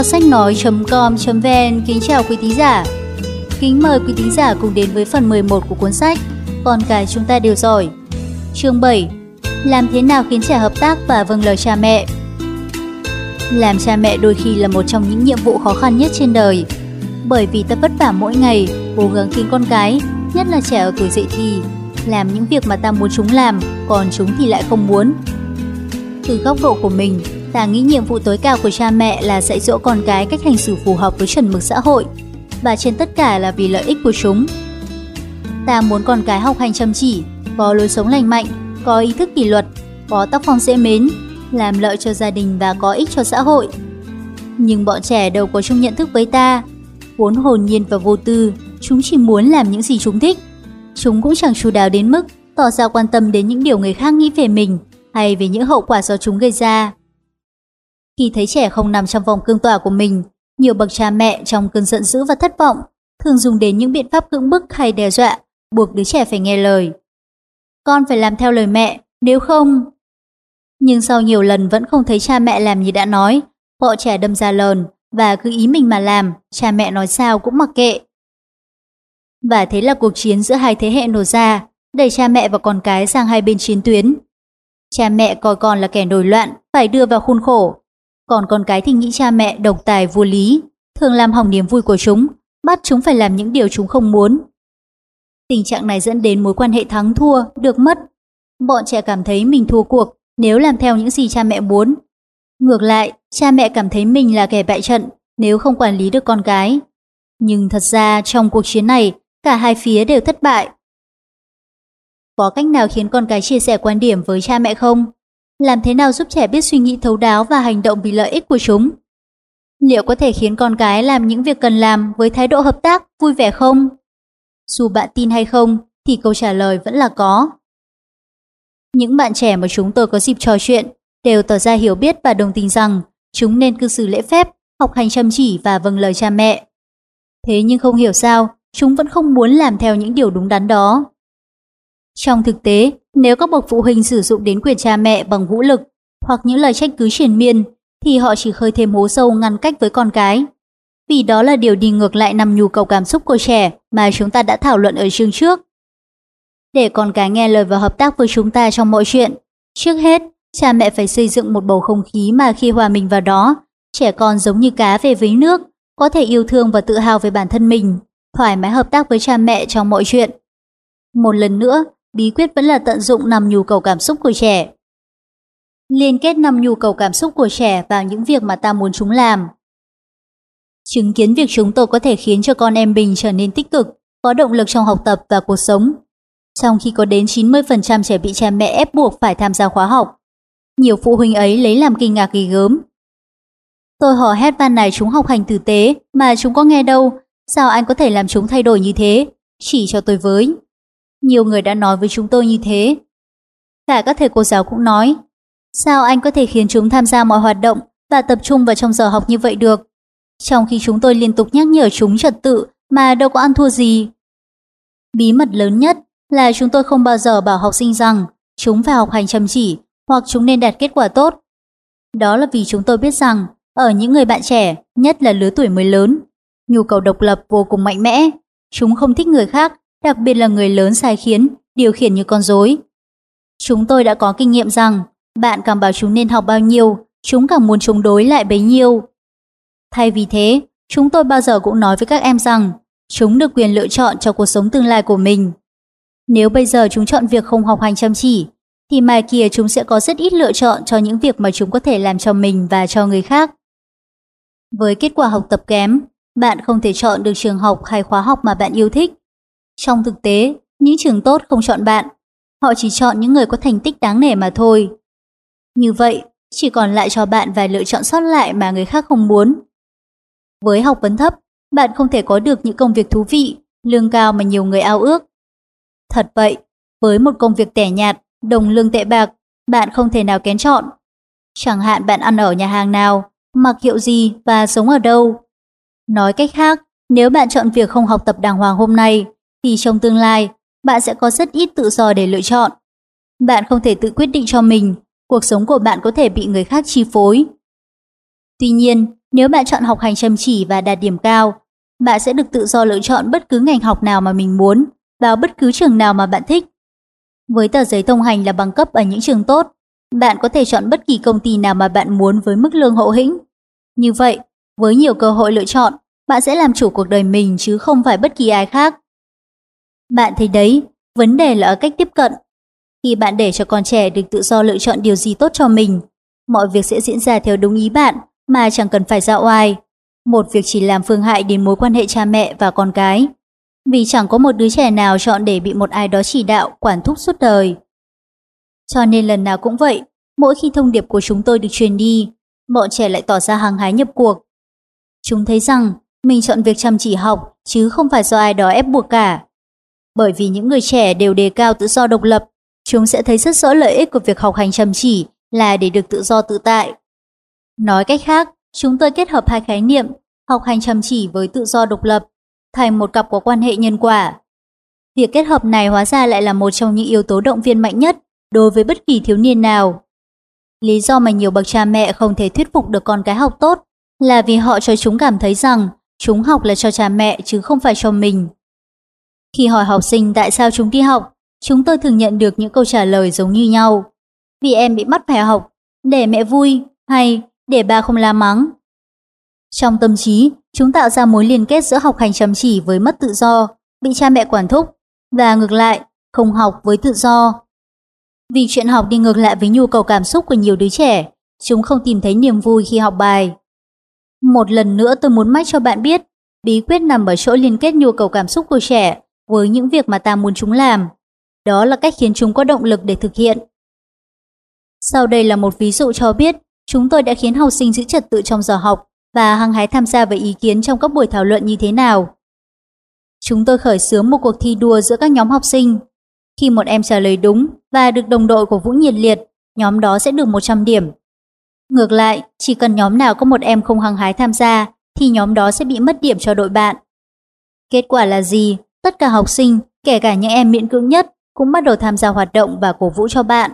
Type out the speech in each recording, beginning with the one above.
kho sách nói.com.vn kính chào quý thính giả. Kính mời quý thính giả cùng đến với phần 11 của cuốn sách Con cái chúng ta đều giỏi. Chương 7. Làm thế nào khiến trẻ hợp tác và vâng lời cha mẹ? Làm cha mẹ đôi khi là một trong những nhiệm vụ khó khăn nhất trên đời. Bởi vì ta vất vả mỗi ngày, cố gắng khiến con cái, nhất là trẻ ở tuổi dậy thì, làm những việc mà ta muốn chúng làm, còn chúng thì lại không muốn. Từ góc độ của mình, ta nghĩ nhiệm vụ tối cao của cha mẹ là dạy dỗ con cái cách hành xử phù hợp với chuẩn mực xã hội, và trên tất cả là vì lợi ích của chúng. Ta muốn con cái học hành chăm chỉ, có lối sống lành mạnh, có ý thức kỷ luật, có tác phong dễ mến, làm lợi cho gia đình và có ích cho xã hội. Nhưng bọn trẻ đâu có chung nhận thức với ta, vốn hồn nhiên và vô tư, chúng chỉ muốn làm những gì chúng thích. Chúng cũng chẳng chú đáo đến mức tỏ ra quan tâm đến những điều người khác nghĩ về mình hay về những hậu quả do chúng gây ra. Khi thấy trẻ không nằm trong vòng cương tỏa của mình, nhiều bậc cha mẹ trong cơn giận dữ và thất vọng thường dùng đến những biện pháp cưỡng bức hay đe dọa, buộc đứa trẻ phải nghe lời. Con phải làm theo lời mẹ, nếu không... Nhưng sau nhiều lần vẫn không thấy cha mẹ làm như đã nói, bọn trẻ đâm ra lờn và cứ ý mình mà làm, cha mẹ nói sao cũng mặc kệ. Và thế là cuộc chiến giữa hai thế hệ nổ ra, đẩy cha mẹ và con cái sang hai bên chiến tuyến. Cha mẹ coi con là kẻ nổi loạn, phải đưa vào khuôn khổ. Còn con cái thì nghĩ cha mẹ độc tài vô lý, thường làm hỏng niềm vui của chúng, bắt chúng phải làm những điều chúng không muốn. Tình trạng này dẫn đến mối quan hệ thắng thua, được mất. Bọn trẻ cảm thấy mình thua cuộc nếu làm theo những gì cha mẹ muốn. Ngược lại, cha mẹ cảm thấy mình là kẻ bại trận nếu không quản lý được con cái. Nhưng thật ra trong cuộc chiến này, cả hai phía đều thất bại. Có cách nào khiến con cái chia sẻ quan điểm với cha mẹ không? Làm thế nào giúp trẻ biết suy nghĩ thấu đáo và hành động vì lợi ích của chúng? Liệu có thể khiến con cái làm những việc cần làm với thái độ hợp tác, vui vẻ không? Dù bạn tin hay không, thì câu trả lời vẫn là có. Những bạn trẻ mà chúng tôi có dịp trò chuyện đều tỏ ra hiểu biết và đồng tình rằng chúng nên cư xử lễ phép, học hành chăm chỉ và vâng lời cha mẹ. Thế nhưng không hiểu sao, chúng vẫn không muốn làm theo những điều đúng đắn đó. Trong thực tế, nếu các bậc phụ huynh sử dụng đến quyền cha mẹ bằng vũ lực hoặc những lời trách cứ triền miên, thì họ chỉ khơi thêm hố sâu ngăn cách với con cái. Vì đó là điều đi ngược lại nằm nhu cầu cảm xúc của trẻ mà chúng ta đã thảo luận ở chương trước. Để con cái nghe lời và hợp tác với chúng ta trong mọi chuyện, trước hết, cha mẹ phải xây dựng một bầu không khí mà khi hòa mình vào đó, trẻ con giống như cá về với nước, có thể yêu thương và tự hào về bản thân mình, thoải mái hợp tác với cha mẹ trong mọi chuyện. Một lần nữa, bí quyết vẫn là tận dụng năm nhu cầu cảm xúc của trẻ. Liên kết năm nhu cầu cảm xúc của trẻ vào những việc mà ta muốn chúng làm. Chứng kiến việc chúng tôi có thể khiến cho con em mình trở nên tích cực, có động lực trong học tập và cuộc sống. Trong khi có đến 90% trẻ bị cha mẹ ép buộc phải tham gia khóa học. Nhiều phụ huynh ấy lấy làm kinh ngạc ghi gớm. Tôi hỏi hét van này chúng học hành tử tế, mà chúng có nghe đâu, sao anh có thể làm chúng thay đổi như thế? Chỉ cho tôi với. Nhiều người đã nói với chúng tôi như thế. Cả các thầy cô giáo cũng nói, sao anh có thể khiến chúng tham gia mọi hoạt động và tập trung vào trong giờ học như vậy được? Trong khi chúng tôi liên tục nhắc nhở chúng trật tự mà đâu có ăn thua gì. Bí mật lớn nhất là chúng tôi không bao giờ bảo học sinh rằng chúng phải học hành chăm chỉ hoặc chúng nên đạt kết quả tốt. Đó là vì chúng tôi biết rằng ở những người bạn trẻ, nhất là lứa tuổi mới lớn, nhu cầu độc lập vô cùng mạnh mẽ. Chúng không thích người khác đặc biệt là người lớn sai khiến, điều khiển như con rối. Chúng tôi đã có kinh nghiệm rằng, bạn càng bảo chúng nên học bao nhiêu, chúng càng muốn chống đối lại bấy nhiêu. Thay vì thế, chúng tôi bao giờ cũng nói với các em rằng, chúng được quyền lựa chọn cho cuộc sống tương lai của mình. Nếu bây giờ chúng chọn việc không học hành chăm chỉ, thì mai kia chúng sẽ có rất ít lựa chọn cho những việc mà chúng có thể làm cho mình và cho người khác. Với kết quả học tập kém, bạn không thể chọn được trường học hay khóa học mà bạn yêu thích. Trong thực tế, những trường tốt không chọn bạn, họ chỉ chọn những người có thành tích đáng nể mà thôi. Như vậy, chỉ còn lại cho bạn vài lựa chọn sót lại mà người khác không muốn. Với học vấn thấp, bạn không thể có được những công việc thú vị, lương cao mà nhiều người ao ước. Thật vậy, với một công việc tẻ nhạt, đồng lương tệ bạc, bạn không thể nào kén chọn. Chẳng hạn bạn ăn ở nhà hàng nào, mặc hiệu gì và sống ở đâu. Nói cách khác, nếu bạn chọn việc không học tập đàng hoàng hôm nay, thì trong tương lai, bạn sẽ có rất ít tự do để lựa chọn. Bạn không thể tự quyết định cho mình, cuộc sống của bạn có thể bị người khác chi phối. Tuy nhiên, Nếu bạn chọn học hành chăm chỉ và đạt điểm cao, bạn sẽ được tự do lựa chọn bất cứ ngành học nào mà mình muốn, vào bất cứ trường nào mà bạn thích. Với tờ giấy thông hành là bằng cấp ở những trường tốt, bạn có thể chọn bất kỳ công ty nào mà bạn muốn với mức lương hậu hĩnh. Như vậy, với nhiều cơ hội lựa chọn, bạn sẽ làm chủ cuộc đời mình chứ không phải bất kỳ ai khác. Bạn thấy đấy, vấn đề là ở cách tiếp cận. Khi bạn để cho con trẻ được tự do lựa chọn điều gì tốt cho mình, mọi việc sẽ diễn ra theo đúng ý bạn mà chẳng cần phải ra oai. Một việc chỉ làm phương hại đến mối quan hệ cha mẹ và con cái. Vì chẳng có một đứa trẻ nào chọn để bị một ai đó chỉ đạo, quản thúc suốt đời. Cho nên lần nào cũng vậy, mỗi khi thông điệp của chúng tôi được truyền đi, bọn trẻ lại tỏ ra hàng hái nhập cuộc. Chúng thấy rằng mình chọn việc chăm chỉ học chứ không phải do ai đó ép buộc cả. Bởi vì những người trẻ đều đề cao tự do độc lập, chúng sẽ thấy rất rõ lợi ích của việc học hành chăm chỉ là để được tự do tự tại. Nói cách khác, chúng tôi kết hợp hai khái niệm học hành chăm chỉ với tự do độc lập thành một cặp có quan hệ nhân quả. Việc kết hợp này hóa ra lại là một trong những yếu tố động viên mạnh nhất đối với bất kỳ thiếu niên nào. Lý do mà nhiều bậc cha mẹ không thể thuyết phục được con cái học tốt là vì họ cho chúng cảm thấy rằng chúng học là cho cha mẹ chứ không phải cho mình. Khi hỏi học sinh tại sao chúng đi học, chúng tôi thường nhận được những câu trả lời giống như nhau. Vì em bị bắt phải học, để mẹ vui hay để ba không la mắng. Trong tâm trí, chúng tạo ra mối liên kết giữa học hành chăm chỉ với mất tự do, bị cha mẹ quản thúc, và ngược lại, không học với tự do. Vì chuyện học đi ngược lại với nhu cầu cảm xúc của nhiều đứa trẻ, chúng không tìm thấy niềm vui khi học bài. Một lần nữa tôi muốn mách cho bạn biết, bí quyết nằm ở chỗ liên kết nhu cầu cảm xúc của trẻ với những việc mà ta muốn chúng làm. Đó là cách khiến chúng có động lực để thực hiện. Sau đây là một ví dụ cho biết chúng tôi đã khiến học sinh giữ trật tự trong giờ học và hăng hái tham gia với ý kiến trong các buổi thảo luận như thế nào. Chúng tôi khởi xướng một cuộc thi đua giữa các nhóm học sinh. Khi một em trả lời đúng và được đồng đội của Vũ nhiệt liệt, nhóm đó sẽ được 100 điểm. Ngược lại, chỉ cần nhóm nào có một em không hăng hái tham gia, thì nhóm đó sẽ bị mất điểm cho đội bạn. Kết quả là gì? Tất cả học sinh, kể cả những em miễn cưỡng nhất, cũng bắt đầu tham gia hoạt động và cổ vũ cho bạn.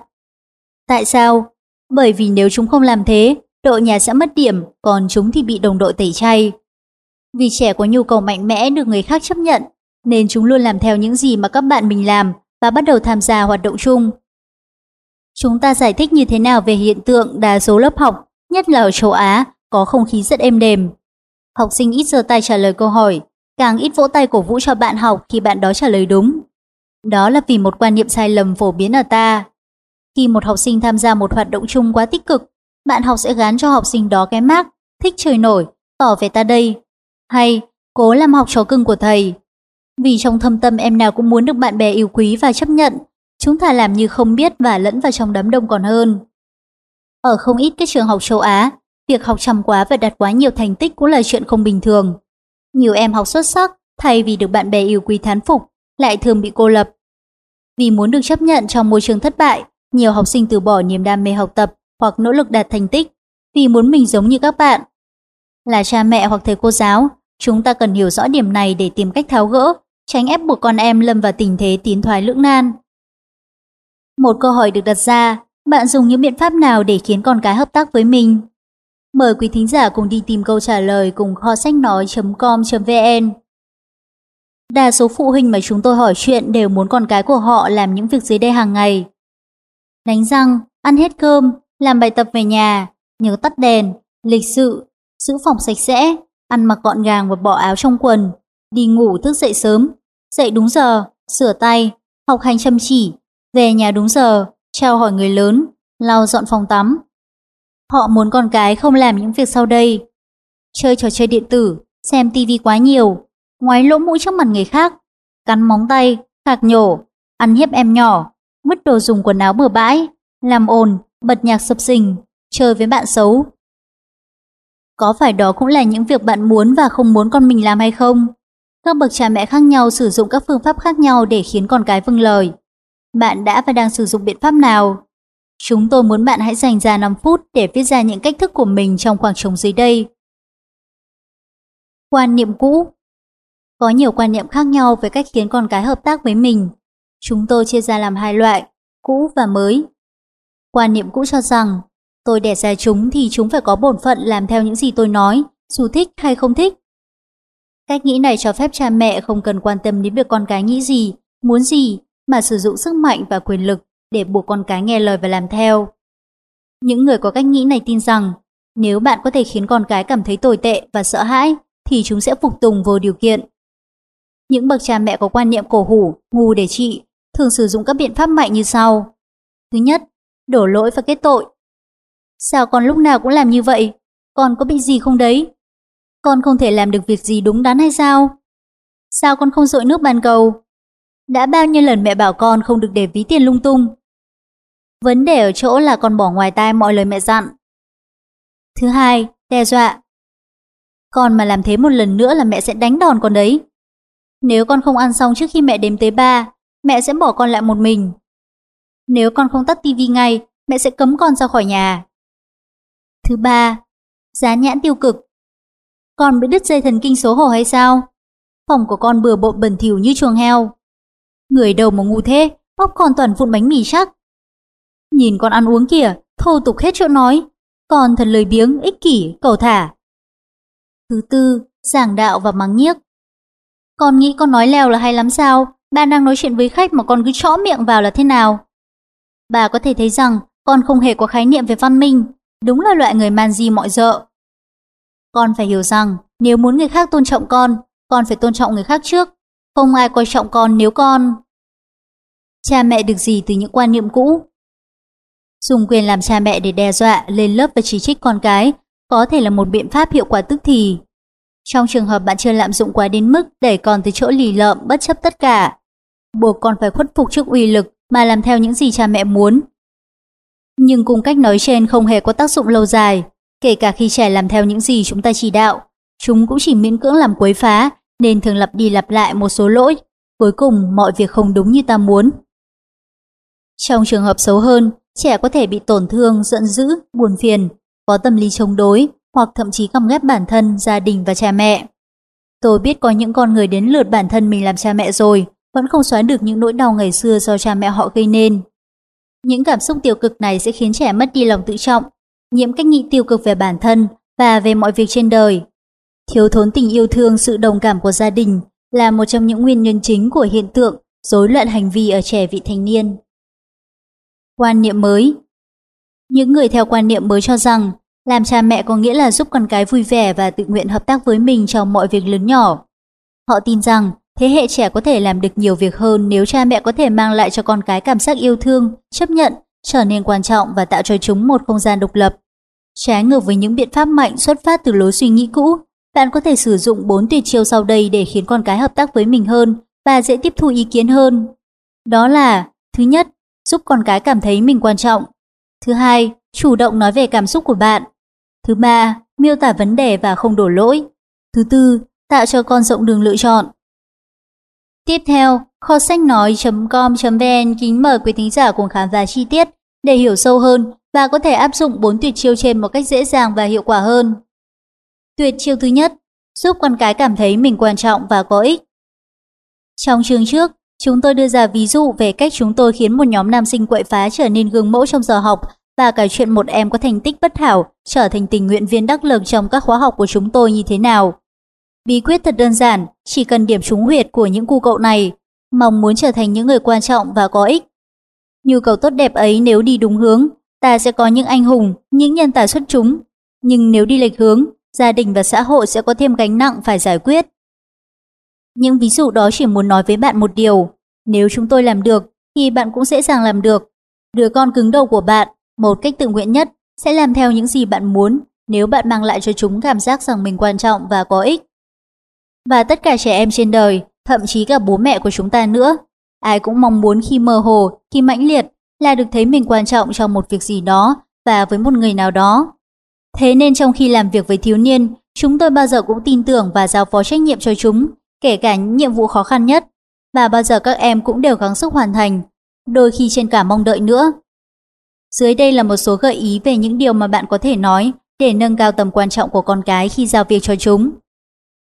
Tại sao? Bởi vì nếu chúng không làm thế, đội nhà sẽ mất điểm, còn chúng thì bị đồng đội tẩy chay. Vì trẻ có nhu cầu mạnh mẽ được người khác chấp nhận, nên chúng luôn làm theo những gì mà các bạn mình làm và bắt đầu tham gia hoạt động chung. Chúng ta giải thích như thế nào về hiện tượng đa số lớp học, nhất là ở châu Á, có không khí rất êm đềm. Học sinh ít giơ tay trả lời câu hỏi, càng ít vỗ tay cổ vũ cho bạn học khi bạn đó trả lời đúng. Đó là vì một quan niệm sai lầm phổ biến ở ta. Khi một học sinh tham gia một hoạt động chung quá tích cực, bạn học sẽ gán cho học sinh đó cái mác thích chơi nổi, tỏ về ta đây, hay cố làm học trò cưng của thầy. Vì trong thâm tâm em nào cũng muốn được bạn bè yêu quý và chấp nhận, chúng ta làm như không biết và lẫn vào trong đám đông còn hơn. Ở không ít các trường học châu Á, việc học chăm quá và đạt quá nhiều thành tích cũng là chuyện không bình thường. Nhiều em học xuất sắc, thay vì được bạn bè yêu quý thán phục, lại thường bị cô lập. Vì muốn được chấp nhận trong môi trường thất bại, nhiều học sinh từ bỏ niềm đam mê học tập hoặc nỗ lực đạt thành tích vì muốn mình giống như các bạn. Là cha mẹ hoặc thầy cô giáo, chúng ta cần hiểu rõ điểm này để tìm cách tháo gỡ, tránh ép buộc con em lâm vào tình thế tiến thoái lưỡng nan. Một câu hỏi được đặt ra, bạn dùng những biện pháp nào để khiến con cái hợp tác với mình? Mời quý thính giả cùng đi tìm câu trả lời cùng kho sách nói.com.vn. Đa số phụ huynh mà chúng tôi hỏi chuyện đều muốn con cái của họ làm những việc dưới đây hàng ngày. Đánh răng, ăn hết cơm, làm bài tập về nhà, nhớ tắt đèn, lịch sự, giữ phòng sạch sẽ, ăn mặc gọn gàng và bỏ áo trong quần, đi ngủ thức dậy sớm, dậy đúng giờ, sửa tay, học hành chăm chỉ, về nhà đúng giờ, trao hỏi người lớn, lau dọn phòng tắm. Họ muốn con cái không làm những việc sau đây. Chơi trò chơi điện tử, xem tivi quá nhiều, ngoái lỗ mũi trước mặt người khác, cắn móng tay, khạc nhổ, ăn hiếp em nhỏ, vứt đồ dùng quần áo bừa bãi, làm ồn, bật nhạc sập sình, chơi với bạn xấu. Có phải đó cũng là những việc bạn muốn và không muốn con mình làm hay không? Các bậc cha mẹ khác nhau sử dụng các phương pháp khác nhau để khiến con cái vâng lời. Bạn đã và đang sử dụng biện pháp nào? Chúng tôi muốn bạn hãy dành ra 5 phút để viết ra những cách thức của mình trong khoảng trống dưới đây. Quan niệm cũ Có nhiều quan niệm khác nhau về cách khiến con cái hợp tác với mình. Chúng tôi chia ra làm hai loại, cũ và mới. Quan niệm cũ cho rằng Tôi đẻ ra chúng thì chúng phải có bổn phận làm theo những gì tôi nói, dù thích hay không thích. Cách nghĩ này cho phép cha mẹ không cần quan tâm đến việc con cái nghĩ gì, muốn gì, mà sử dụng sức mạnh và quyền lực để buộc con cái nghe lời và làm theo. Những người có cách nghĩ này tin rằng nếu bạn có thể khiến con cái cảm thấy tồi tệ và sợ hãi thì chúng sẽ phục tùng vô điều kiện. Những bậc cha mẹ có quan niệm cổ hủ, ngu để trị thường sử dụng các biện pháp mạnh như sau. Thứ nhất, đổ lỗi và kết tội. Sao con lúc nào cũng làm như vậy? Con có bị gì không đấy? Con không thể làm được việc gì đúng đắn hay sao? Sao con không dội nước bàn cầu? Đã bao nhiêu lần mẹ bảo con không được để ví tiền lung tung? Vấn đề ở chỗ là con bỏ ngoài tai mọi lời mẹ dặn. Thứ hai, đe dọa. Con mà làm thế một lần nữa là mẹ sẽ đánh đòn con đấy. Nếu con không ăn xong trước khi mẹ đếm tới ba, mẹ sẽ bỏ con lại một mình. Nếu con không tắt tivi ngay, mẹ sẽ cấm con ra khỏi nhà. Thứ ba, giá nhãn tiêu cực. Con bị đứt dây thần kinh số hổ hay sao? Phòng của con bừa bộn bẩn thỉu như chuồng heo. Người đầu mà ngu thế, óc còn toàn vụn bánh mì chắc. Nhìn con ăn uống kìa, thô tục hết chỗ nói. Con thật lời biếng, ích kỷ, cầu thả. Thứ tư, giảng đạo và mắng nhiếc. Con nghĩ con nói leo là hay lắm sao? Ba đang nói chuyện với khách mà con cứ chõ miệng vào là thế nào? Bà có thể thấy rằng con không hề có khái niệm về văn minh, đúng là loại người man di mọi dợ. Con phải hiểu rằng nếu muốn người khác tôn trọng con, con phải tôn trọng người khác trước. Không ai coi trọng con nếu con... Cha mẹ được gì từ những quan niệm cũ? Dùng quyền làm cha mẹ để đe dọa, lên lớp và chỉ trích con cái có thể là một biện pháp hiệu quả tức thì. Trong trường hợp bạn chưa lạm dụng quá đến mức đẩy con tới chỗ lì lợm bất chấp tất cả, buộc con phải khuất phục trước uy lực mà làm theo những gì cha mẹ muốn. Nhưng cùng cách nói trên không hề có tác dụng lâu dài, kể cả khi trẻ làm theo những gì chúng ta chỉ đạo, chúng cũng chỉ miễn cưỡng làm quấy phá nên thường lặp đi lặp lại một số lỗi, cuối cùng mọi việc không đúng như ta muốn. Trong trường hợp xấu hơn, trẻ có thể bị tổn thương, giận dữ, buồn phiền, có tâm lý chống đối hoặc thậm chí căm ghét bản thân, gia đình và cha mẹ. Tôi biết có những con người đến lượt bản thân mình làm cha mẹ rồi, vẫn không xóa được những nỗi đau ngày xưa do cha mẹ họ gây nên. Những cảm xúc tiêu cực này sẽ khiến trẻ mất đi lòng tự trọng, nhiễm cách nghĩ tiêu cực về bản thân và về mọi việc trên đời. Thiếu thốn tình yêu thương, sự đồng cảm của gia đình là một trong những nguyên nhân chính của hiện tượng rối loạn hành vi ở trẻ vị thành niên. Quan niệm mới Những người theo quan niệm mới cho rằng làm cha mẹ có nghĩa là giúp con cái vui vẻ và tự nguyện hợp tác với mình trong mọi việc lớn nhỏ. Họ tin rằng thế hệ trẻ có thể làm được nhiều việc hơn nếu cha mẹ có thể mang lại cho con cái cảm giác yêu thương, chấp nhận, trở nên quan trọng và tạo cho chúng một không gian độc lập. Trái ngược với những biện pháp mạnh xuất phát từ lối suy nghĩ cũ, bạn có thể sử dụng bốn tuyệt chiêu sau đây để khiến con cái hợp tác với mình hơn và dễ tiếp thu ý kiến hơn. Đó là, thứ nhất, giúp con cái cảm thấy mình quan trọng. Thứ hai, chủ động nói về cảm xúc của bạn. Thứ ba, miêu tả vấn đề và không đổ lỗi. Thứ tư, tạo cho con rộng đường lựa chọn. Tiếp theo, kho sách nói.com.vn kính mời quý thính giả cùng khám phá chi tiết để hiểu sâu hơn và có thể áp dụng bốn tuyệt chiêu trên một cách dễ dàng và hiệu quả hơn. Tuyệt chiêu thứ nhất, giúp con cái cảm thấy mình quan trọng và có ích. Trong chương trước, chúng tôi đưa ra ví dụ về cách chúng tôi khiến một nhóm nam sinh quậy phá trở nên gương mẫu trong giờ học và cả chuyện một em có thành tích bất hảo trở thành tình nguyện viên đắc lực trong các khóa học của chúng tôi như thế nào. Bí quyết thật đơn giản, chỉ cần điểm trúng huyệt của những cu cậu này, mong muốn trở thành những người quan trọng và có ích. Nhu cầu tốt đẹp ấy nếu đi đúng hướng, ta sẽ có những anh hùng, những nhân tài xuất chúng. Nhưng nếu đi lệch hướng, gia đình và xã hội sẽ có thêm gánh nặng phải giải quyết. Những ví dụ đó chỉ muốn nói với bạn một điều, nếu chúng tôi làm được, thì bạn cũng dễ dàng làm được. Đứa con cứng đầu của bạn, một cách tự nguyện nhất, sẽ làm theo những gì bạn muốn nếu bạn mang lại cho chúng cảm giác rằng mình quan trọng và có ích. Và tất cả trẻ em trên đời, thậm chí cả bố mẹ của chúng ta nữa, ai cũng mong muốn khi mơ hồ, khi mãnh liệt là được thấy mình quan trọng trong một việc gì đó và với một người nào đó. Thế nên trong khi làm việc với thiếu niên, chúng tôi bao giờ cũng tin tưởng và giao phó trách nhiệm cho chúng, kể cả những nhiệm vụ khó khăn nhất, và bao giờ các em cũng đều gắng sức hoàn thành, đôi khi trên cả mong đợi nữa. Dưới đây là một số gợi ý về những điều mà bạn có thể nói để nâng cao tầm quan trọng của con cái khi giao việc cho chúng.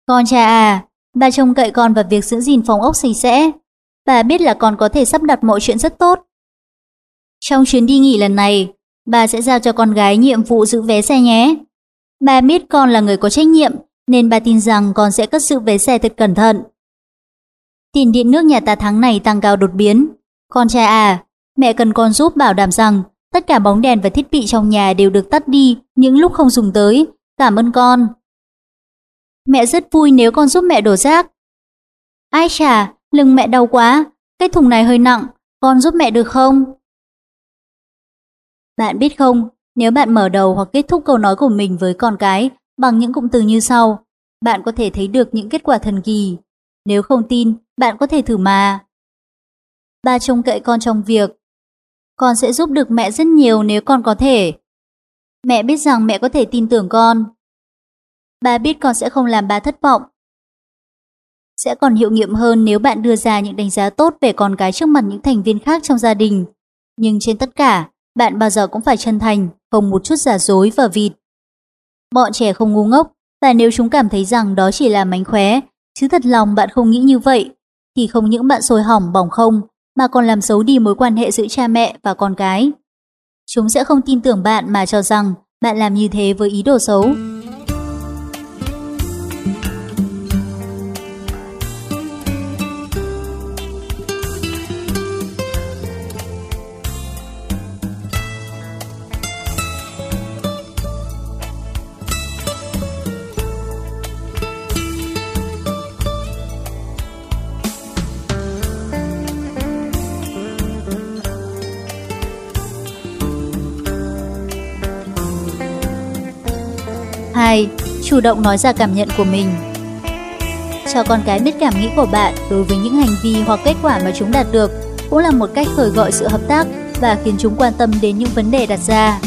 Con cha à, bà trông cậy con vào việc giữ gìn phòng ốc sạch sẽ. Bà biết là con có thể sắp đặt mọi chuyện rất tốt. Trong chuyến đi nghỉ lần này, bà sẽ giao cho con gái nhiệm vụ giữ vé xe nhé. Bà biết con là người có trách nhiệm, nên bà tin rằng con sẽ cất giữ vé xe thật cẩn thận. Tiền điện nước nhà ta tháng này tăng cao đột biến. Con trai à, mẹ cần con giúp bảo đảm rằng tất cả bóng đèn và thiết bị trong nhà đều được tắt đi những lúc không dùng tới. Cảm ơn con. Mẹ rất vui nếu con giúp mẹ đổ rác. Ai chà, lưng mẹ đau quá, cái thùng này hơi nặng, con giúp mẹ được không? Bạn biết không, nếu bạn mở đầu hoặc kết thúc câu nói của mình với con cái bằng những cụm từ như sau, bạn có thể thấy được những kết quả thần kỳ. Nếu không tin, bạn có thể thử mà. Ba trông cậy con trong việc. Con sẽ giúp được mẹ rất nhiều nếu con có thể. Mẹ biết rằng mẹ có thể tin tưởng con. Ba biết con sẽ không làm ba thất vọng. Sẽ còn hiệu nghiệm hơn nếu bạn đưa ra những đánh giá tốt về con cái trước mặt những thành viên khác trong gia đình. Nhưng trên tất cả, bạn bao giờ cũng phải chân thành, không một chút giả dối và vịt. Bọn trẻ không ngu ngốc, và nếu chúng cảm thấy rằng đó chỉ là mánh khóe, chứ thật lòng bạn không nghĩ như vậy, thì không những bạn sôi hỏng bỏng không, mà còn làm xấu đi mối quan hệ giữa cha mẹ và con cái. Chúng sẽ không tin tưởng bạn mà cho rằng bạn làm như thế với ý đồ xấu. Chủ động nói ra cảm nhận của mình Cho con cái biết cảm nghĩ của bạn đối với những hành vi hoặc kết quả mà chúng đạt được cũng là một cách khởi gọi sự hợp tác và khiến chúng quan tâm đến những vấn đề đặt ra.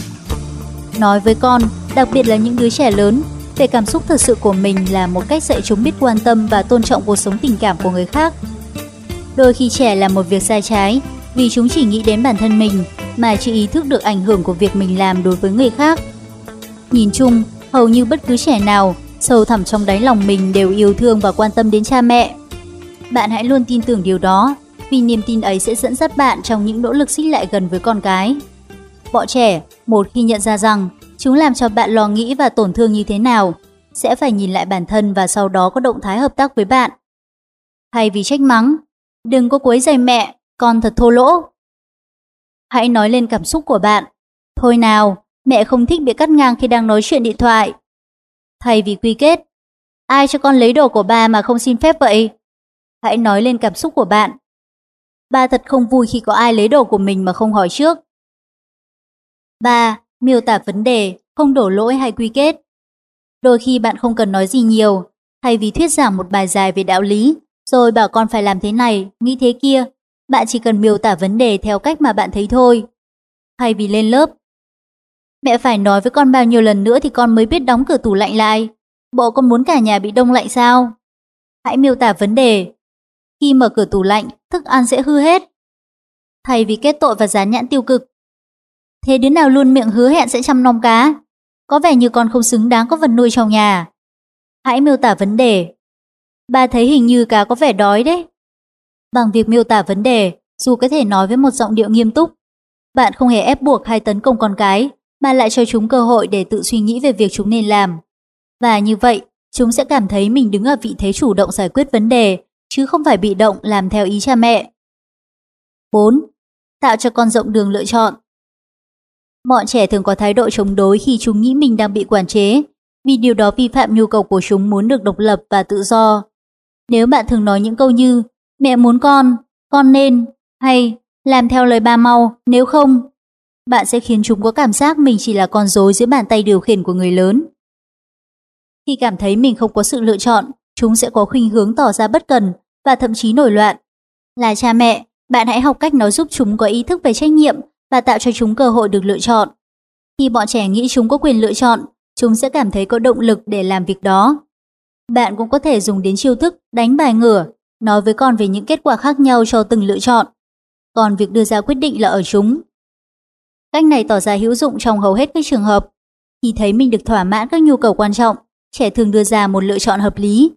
Nói với con, đặc biệt là những đứa trẻ lớn, về cảm xúc thật sự của mình là một cách dạy chúng biết quan tâm và tôn trọng cuộc sống tình cảm của người khác. Đôi khi trẻ làm một việc sai trái vì chúng chỉ nghĩ đến bản thân mình mà chưa ý thức được ảnh hưởng của việc mình làm đối với người khác. Nhìn chung, Hầu như bất cứ trẻ nào, sâu thẳm trong đáy lòng mình đều yêu thương và quan tâm đến cha mẹ. Bạn hãy luôn tin tưởng điều đó, vì niềm tin ấy sẽ dẫn dắt bạn trong những nỗ lực xích lại gần với con cái. Bọn trẻ, một khi nhận ra rằng chúng làm cho bạn lo nghĩ và tổn thương như thế nào, sẽ phải nhìn lại bản thân và sau đó có động thái hợp tác với bạn. Thay vì trách mắng, đừng có quấy giày mẹ, con thật thô lỗ. Hãy nói lên cảm xúc của bạn. Thôi nào, Mẹ không thích bị cắt ngang khi đang nói chuyện điện thoại. Thay vì quy kết, ai cho con lấy đồ của ba mà không xin phép vậy? Hãy nói lên cảm xúc của bạn. Ba thật không vui khi có ai lấy đồ của mình mà không hỏi trước. 3. Miêu tả vấn đề, không đổ lỗi hay quy kết. Đôi khi bạn không cần nói gì nhiều, thay vì thuyết giảng một bài dài về đạo lý, rồi bảo con phải làm thế này, nghĩ thế kia, bạn chỉ cần miêu tả vấn đề theo cách mà bạn thấy thôi. Thay vì lên lớp, Mẹ phải nói với con bao nhiêu lần nữa thì con mới biết đóng cửa tủ lạnh lại. Bộ con muốn cả nhà bị đông lạnh sao? Hãy miêu tả vấn đề. Khi mở cửa tủ lạnh, thức ăn sẽ hư hết. Thay vì kết tội và dán nhãn tiêu cực. Thế đứa nào luôn miệng hứa hẹn sẽ chăm nom cá? Có vẻ như con không xứng đáng có vật nuôi trong nhà. Hãy miêu tả vấn đề. Ba thấy hình như cá có vẻ đói đấy. Bằng việc miêu tả vấn đề, dù có thể nói với một giọng điệu nghiêm túc, bạn không hề ép buộc hay tấn công con cái, mà lại cho chúng cơ hội để tự suy nghĩ về việc chúng nên làm. Và như vậy, chúng sẽ cảm thấy mình đứng ở vị thế chủ động giải quyết vấn đề, chứ không phải bị động làm theo ý cha mẹ. 4. Tạo cho con rộng đường lựa chọn Bọn trẻ thường có thái độ chống đối khi chúng nghĩ mình đang bị quản chế, vì điều đó vi phạm nhu cầu của chúng muốn được độc lập và tự do. Nếu bạn thường nói những câu như mẹ muốn con, con nên, hay làm theo lời ba mau, nếu không, bạn sẽ khiến chúng có cảm giác mình chỉ là con rối dưới bàn tay điều khiển của người lớn. Khi cảm thấy mình không có sự lựa chọn, chúng sẽ có khuynh hướng tỏ ra bất cần và thậm chí nổi loạn. Là cha mẹ, bạn hãy học cách nói giúp chúng có ý thức về trách nhiệm và tạo cho chúng cơ hội được lựa chọn. Khi bọn trẻ nghĩ chúng có quyền lựa chọn, chúng sẽ cảm thấy có động lực để làm việc đó. Bạn cũng có thể dùng đến chiêu thức đánh bài ngửa, nói với con về những kết quả khác nhau cho từng lựa chọn. Còn việc đưa ra quyết định là ở chúng. Cách này tỏ ra hữu dụng trong hầu hết các trường hợp. Khi thấy mình được thỏa mãn các nhu cầu quan trọng, trẻ thường đưa ra một lựa chọn hợp lý.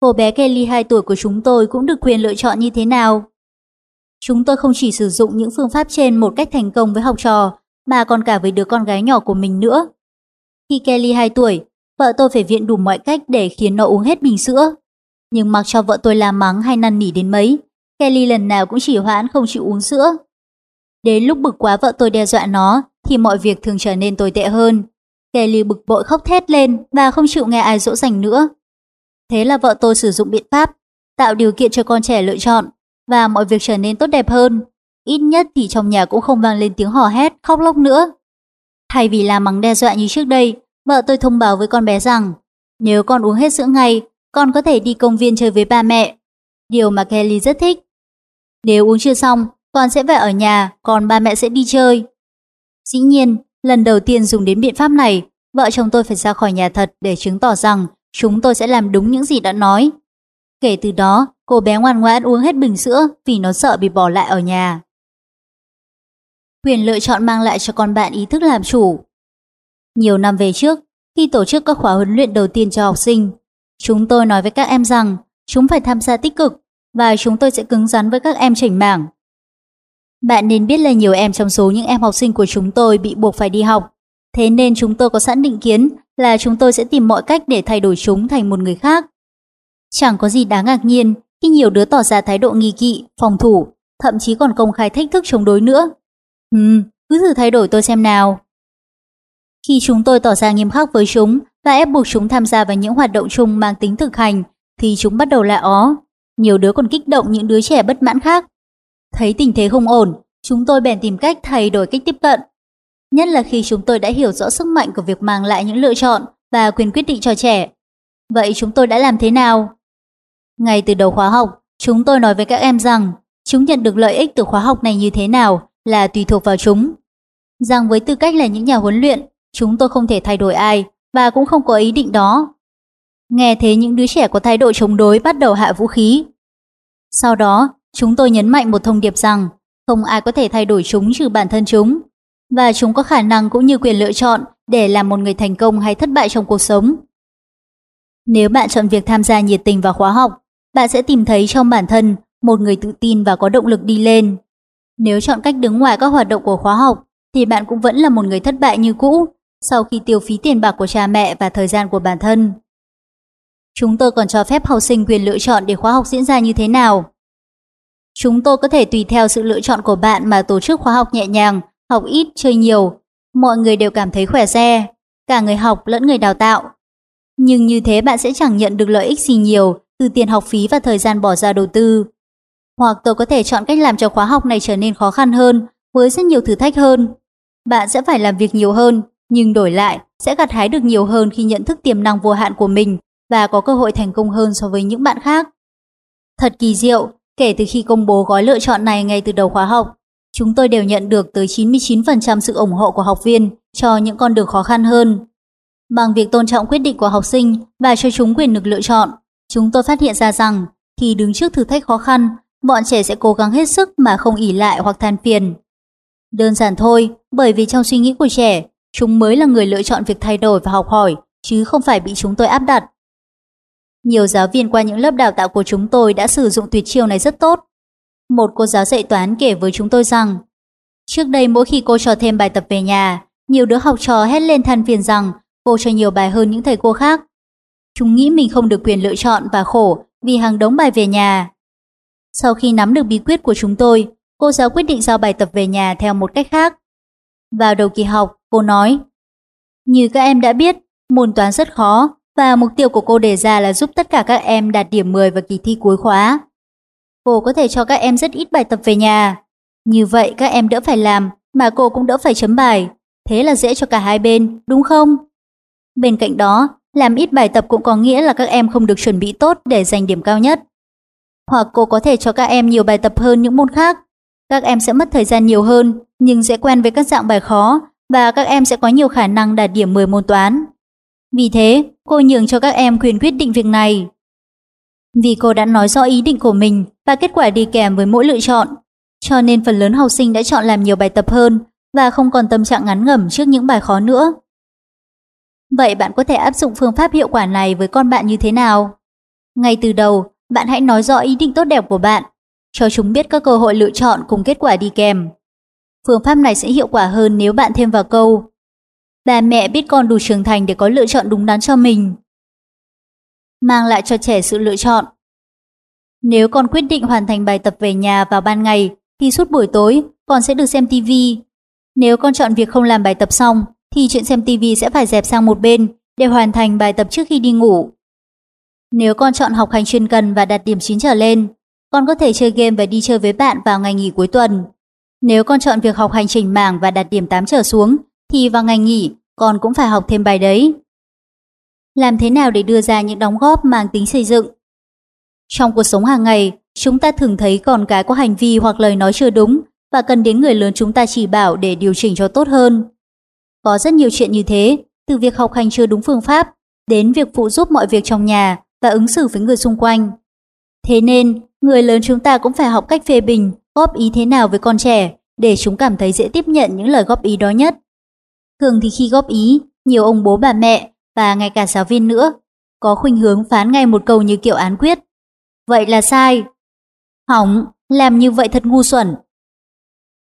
Cô bé Kelly 2 tuổi của chúng tôi cũng được quyền lựa chọn như thế nào? Chúng tôi không chỉ sử dụng những phương pháp trên một cách thành công với học trò, mà còn cả với đứa con gái nhỏ của mình nữa. Khi Kelly 2 tuổi, vợ tôi phải viện đủ mọi cách để khiến nó uống hết bình sữa. Nhưng mặc cho vợ tôi la mắng hay năn nỉ đến mấy, Kelly lần nào cũng chỉ hoãn không chịu uống sữa. Đến lúc bực quá vợ tôi đe dọa nó, thì mọi việc thường trở nên tồi tệ hơn. Kelly bực bội khóc thét lên và không chịu nghe ai dỗ dành nữa. Thế là vợ tôi sử dụng biện pháp, tạo điều kiện cho con trẻ lựa chọn, và mọi việc trở nên tốt đẹp hơn. Ít nhất thì trong nhà cũng không vang lên tiếng hò hét, khóc lóc nữa. Thay vì làm mắng đe dọa như trước đây, vợ tôi thông báo với con bé rằng nếu con uống hết sữa ngay, con có thể đi công viên chơi với ba mẹ. Điều mà Kelly rất thích. Nếu uống chưa xong, con sẽ phải ở nhà, còn ba mẹ sẽ đi chơi. Dĩ nhiên, lần đầu tiên dùng đến biện pháp này, vợ chồng tôi phải ra khỏi nhà thật để chứng tỏ rằng chúng tôi sẽ làm đúng những gì đã nói. Kể từ đó, cô bé ngoan ngoãn uống hết bình sữa vì nó sợ bị bỏ lại ở nhà. Quyền lựa chọn mang lại cho con bạn ý thức làm chủ. Nhiều năm về trước, khi tổ chức các khóa huấn luyện đầu tiên cho học sinh, chúng tôi nói với các em rằng chúng phải tham gia tích cực và chúng tôi sẽ cứng rắn với các em chỉnh mảng. Bạn nên biết là nhiều em trong số những em học sinh của chúng tôi bị buộc phải đi học, thế nên chúng tôi có sẵn định kiến là chúng tôi sẽ tìm mọi cách để thay đổi chúng thành một người khác. Chẳng có gì đáng ngạc nhiên khi nhiều đứa tỏ ra thái độ nghi kỵ, phòng thủ, thậm chí còn công khai thách thức chống đối nữa. Ừm, cứ thử thay đổi tôi xem nào. Khi chúng tôi tỏ ra nghiêm khắc với chúng và ép buộc chúng tham gia vào những hoạt động chung mang tính thực hành, thì chúng bắt đầu lạ ó. Nhiều đứa còn kích động những đứa trẻ bất mãn khác. Thấy tình thế không ổn, chúng tôi bèn tìm cách thay đổi cách tiếp cận. Nhất là khi chúng tôi đã hiểu rõ sức mạnh của việc mang lại những lựa chọn và quyền quyết định cho trẻ. Vậy chúng tôi đã làm thế nào? Ngay từ đầu khóa học, chúng tôi nói với các em rằng chúng nhận được lợi ích từ khóa học này như thế nào là tùy thuộc vào chúng. Rằng với tư cách là những nhà huấn luyện, chúng tôi không thể thay đổi ai và cũng không có ý định đó. Nghe thế những đứa trẻ có thái độ chống đối bắt đầu hạ vũ khí. Sau đó, chúng tôi nhấn mạnh một thông điệp rằng không ai có thể thay đổi chúng trừ bản thân chúng và chúng có khả năng cũng như quyền lựa chọn để làm một người thành công hay thất bại trong cuộc sống. Nếu bạn chọn việc tham gia nhiệt tình vào khóa học, bạn sẽ tìm thấy trong bản thân một người tự tin và có động lực đi lên. Nếu chọn cách đứng ngoài các hoạt động của khóa học, thì bạn cũng vẫn là một người thất bại như cũ sau khi tiêu phí tiền bạc của cha mẹ và thời gian của bản thân. Chúng tôi còn cho phép học sinh quyền lựa chọn để khóa học diễn ra như thế nào. Chúng tôi có thể tùy theo sự lựa chọn của bạn mà tổ chức khóa học nhẹ nhàng, học ít, chơi nhiều. Mọi người đều cảm thấy khỏe re, cả người học lẫn người đào tạo. Nhưng như thế bạn sẽ chẳng nhận được lợi ích gì nhiều từ tiền học phí và thời gian bỏ ra đầu tư. Hoặc tôi có thể chọn cách làm cho khóa học này trở nên khó khăn hơn, với rất nhiều thử thách hơn. Bạn sẽ phải làm việc nhiều hơn, nhưng đổi lại sẽ gặt hái được nhiều hơn khi nhận thức tiềm năng vô hạn của mình và có cơ hội thành công hơn so với những bạn khác. Thật kỳ diệu, kể từ khi công bố gói lựa chọn này ngay từ đầu khóa học, chúng tôi đều nhận được tới 99% sự ủng hộ của học viên cho những con đường khó khăn hơn. Bằng việc tôn trọng quyết định của học sinh và cho chúng quyền được lựa chọn, chúng tôi phát hiện ra rằng khi đứng trước thử thách khó khăn, bọn trẻ sẽ cố gắng hết sức mà không ỉ lại hoặc than phiền. Đơn giản thôi, bởi vì trong suy nghĩ của trẻ, chúng mới là người lựa chọn việc thay đổi và học hỏi, chứ không phải bị chúng tôi áp đặt. Nhiều giáo viên qua những lớp đào tạo của chúng tôi đã sử dụng tuyệt chiêu này rất tốt. Một cô giáo dạy toán kể với chúng tôi rằng, trước đây mỗi khi cô cho thêm bài tập về nhà, nhiều đứa học trò hét lên than phiền rằng cô cho nhiều bài hơn những thầy cô khác. Chúng nghĩ mình không được quyền lựa chọn và khổ vì hàng đống bài về nhà. Sau khi nắm được bí quyết của chúng tôi, cô giáo quyết định giao bài tập về nhà theo một cách khác. Vào đầu kỳ học, cô nói, Như các em đã biết, môn toán rất khó và mục tiêu của cô đề ra là giúp tất cả các em đạt điểm 10 vào kỳ thi cuối khóa. Cô có thể cho các em rất ít bài tập về nhà. Như vậy các em đỡ phải làm, mà cô cũng đỡ phải chấm bài. Thế là dễ cho cả hai bên, đúng không? Bên cạnh đó, làm ít bài tập cũng có nghĩa là các em không được chuẩn bị tốt để giành điểm cao nhất. Hoặc cô có thể cho các em nhiều bài tập hơn những môn khác. Các em sẽ mất thời gian nhiều hơn, nhưng sẽ quen với các dạng bài khó và các em sẽ có nhiều khả năng đạt điểm 10 môn toán. Vì thế, cô nhường cho các em quyền quyết định việc này. Vì cô đã nói rõ ý định của mình và kết quả đi kèm với mỗi lựa chọn, cho nên phần lớn học sinh đã chọn làm nhiều bài tập hơn và không còn tâm trạng ngắn ngẩm trước những bài khó nữa. Vậy bạn có thể áp dụng phương pháp hiệu quả này với con bạn như thế nào? Ngay từ đầu, bạn hãy nói rõ ý định tốt đẹp của bạn, cho chúng biết các cơ hội lựa chọn cùng kết quả đi kèm. Phương pháp này sẽ hiệu quả hơn nếu bạn thêm vào câu Bà mẹ biết con đủ trưởng thành để có lựa chọn đúng đắn cho mình. Mang lại cho trẻ sự lựa chọn. Nếu con quyết định hoàn thành bài tập về nhà vào ban ngày, thì suốt buổi tối con sẽ được xem TV. Nếu con chọn việc không làm bài tập xong, thì chuyện xem TV sẽ phải dẹp sang một bên để hoàn thành bài tập trước khi đi ngủ. Nếu con chọn học hành chuyên cần và đạt điểm 9 trở lên, con có thể chơi game và đi chơi với bạn vào ngày nghỉ cuối tuần. Nếu con chọn việc học hành trình mảng và đạt điểm 8 trở xuống, thì vào ngày nghỉ con cũng phải học thêm bài đấy. Làm thế nào để đưa ra những đóng góp mang tính xây dựng? Trong cuộc sống hàng ngày, chúng ta thường thấy con cái có hành vi hoặc lời nói chưa đúng và cần đến người lớn chúng ta chỉ bảo để điều chỉnh cho tốt hơn. Có rất nhiều chuyện như thế, từ việc học hành chưa đúng phương pháp đến việc phụ giúp mọi việc trong nhà và ứng xử với người xung quanh. Thế nên, người lớn chúng ta cũng phải học cách phê bình, góp ý thế nào với con trẻ để chúng cảm thấy dễ tiếp nhận những lời góp ý đó nhất. Thường thì khi góp ý, nhiều ông bố bà mẹ và ngay cả giáo viên nữa có khuynh hướng phán ngay một câu như kiểu án quyết. Vậy là sai. Hỏng, làm như vậy thật ngu xuẩn.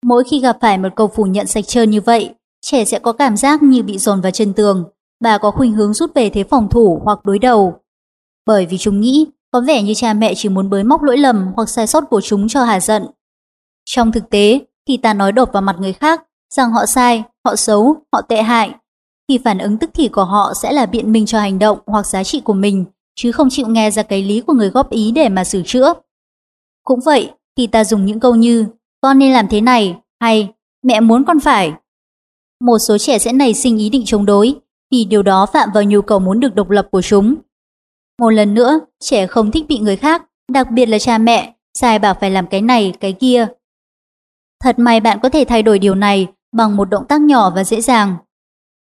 Mỗi khi gặp phải một câu phủ nhận sạch trơn như vậy, trẻ sẽ có cảm giác như bị dồn vào chân tường và có khuynh hướng rút về thế phòng thủ hoặc đối đầu. Bởi vì chúng nghĩ có vẻ như cha mẹ chỉ muốn bới móc lỗi lầm hoặc sai sót của chúng cho hà giận. Trong thực tế, khi ta nói đột vào mặt người khác rằng họ sai, họ xấu, họ tệ hại, thì phản ứng tức thì của họ sẽ là biện minh cho hành động hoặc giá trị của mình, chứ không chịu nghe ra cái lý của người góp ý để mà sửa chữa. Cũng vậy, khi ta dùng những câu như con nên làm thế này hay mẹ muốn con phải. Một số trẻ sẽ nảy sinh ý định chống đối vì điều đó phạm vào nhu cầu muốn được độc lập của chúng. Một lần nữa, trẻ không thích bị người khác, đặc biệt là cha mẹ, sai bảo phải làm cái này, cái kia. Thật may bạn có thể thay đổi điều này bằng một động tác nhỏ và dễ dàng.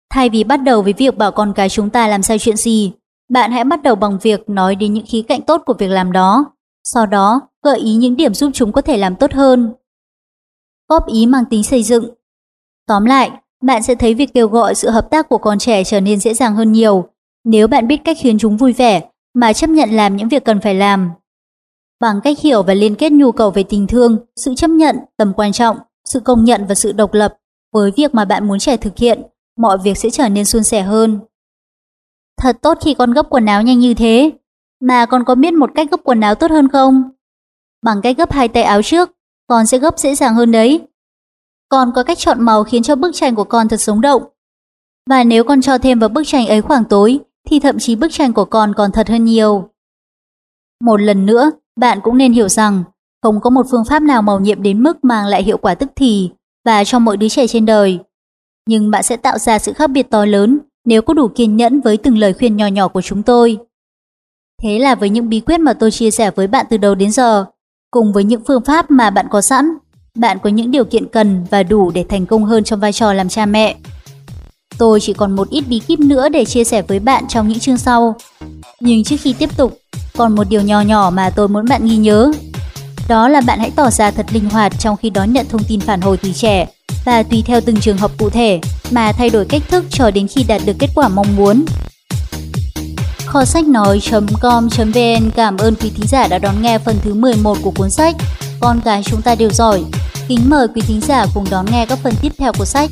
Thay vì bắt đầu với việc bảo con cái chúng ta làm sai chuyện gì, bạn hãy bắt đầu bằng việc nói đến những khía cạnh tốt của việc làm đó. Sau đó, gợi ý những điểm giúp chúng có thể làm tốt hơn. Góp ý mang tính xây dựng Tóm lại, bạn sẽ thấy việc kêu gọi sự hợp tác của con trẻ trở nên dễ dàng hơn nhiều nếu bạn biết cách khiến chúng vui vẻ mà chấp nhận làm những việc cần phải làm. Bằng cách hiểu và liên kết nhu cầu về tình thương, sự chấp nhận, tầm quan trọng, sự công nhận và sự độc lập, với việc mà bạn muốn trẻ thực hiện, mọi việc sẽ trở nên suôn sẻ hơn. Thật tốt khi con gấp quần áo nhanh như thế. Mà con có biết một cách gấp quần áo tốt hơn không? Bằng cách gấp hai tay áo trước, con sẽ gấp dễ dàng hơn đấy. Con có cách chọn màu khiến cho bức tranh của con thật sống động. Và nếu con cho thêm vào bức tranh ấy khoảng tối, thì thậm chí bức tranh của con còn thật hơn nhiều. Một lần nữa, bạn cũng nên hiểu rằng không có một phương pháp nào màu nhiệm đến mức mang lại hiệu quả tức thì và cho mỗi đứa trẻ trên đời. Nhưng bạn sẽ tạo ra sự khác biệt to lớn nếu có đủ kiên nhẫn với từng lời khuyên nhỏ nhỏ của chúng tôi. Thế là với những bí quyết mà tôi chia sẻ với bạn từ đầu đến giờ, cùng với những phương pháp mà bạn có sẵn, bạn có những điều kiện cần và đủ để thành công hơn trong vai trò làm cha mẹ. Tôi chỉ còn một ít bí kíp nữa để chia sẻ với bạn trong những chương sau. Nhưng trước khi tiếp tục, còn một điều nhỏ nhỏ mà tôi muốn bạn ghi nhớ đó là bạn hãy tỏ ra thật linh hoạt trong khi đón nhận thông tin phản hồi từ trẻ và tùy theo từng trường hợp cụ thể mà thay đổi cách thức cho đến khi đạt được kết quả mong muốn. Kho sách nói.com.vn cảm ơn quý thính giả đã đón nghe phần thứ 11 của cuốn sách Con cái chúng ta đều giỏi. Kính mời quý thính giả cùng đón nghe các phần tiếp theo của sách.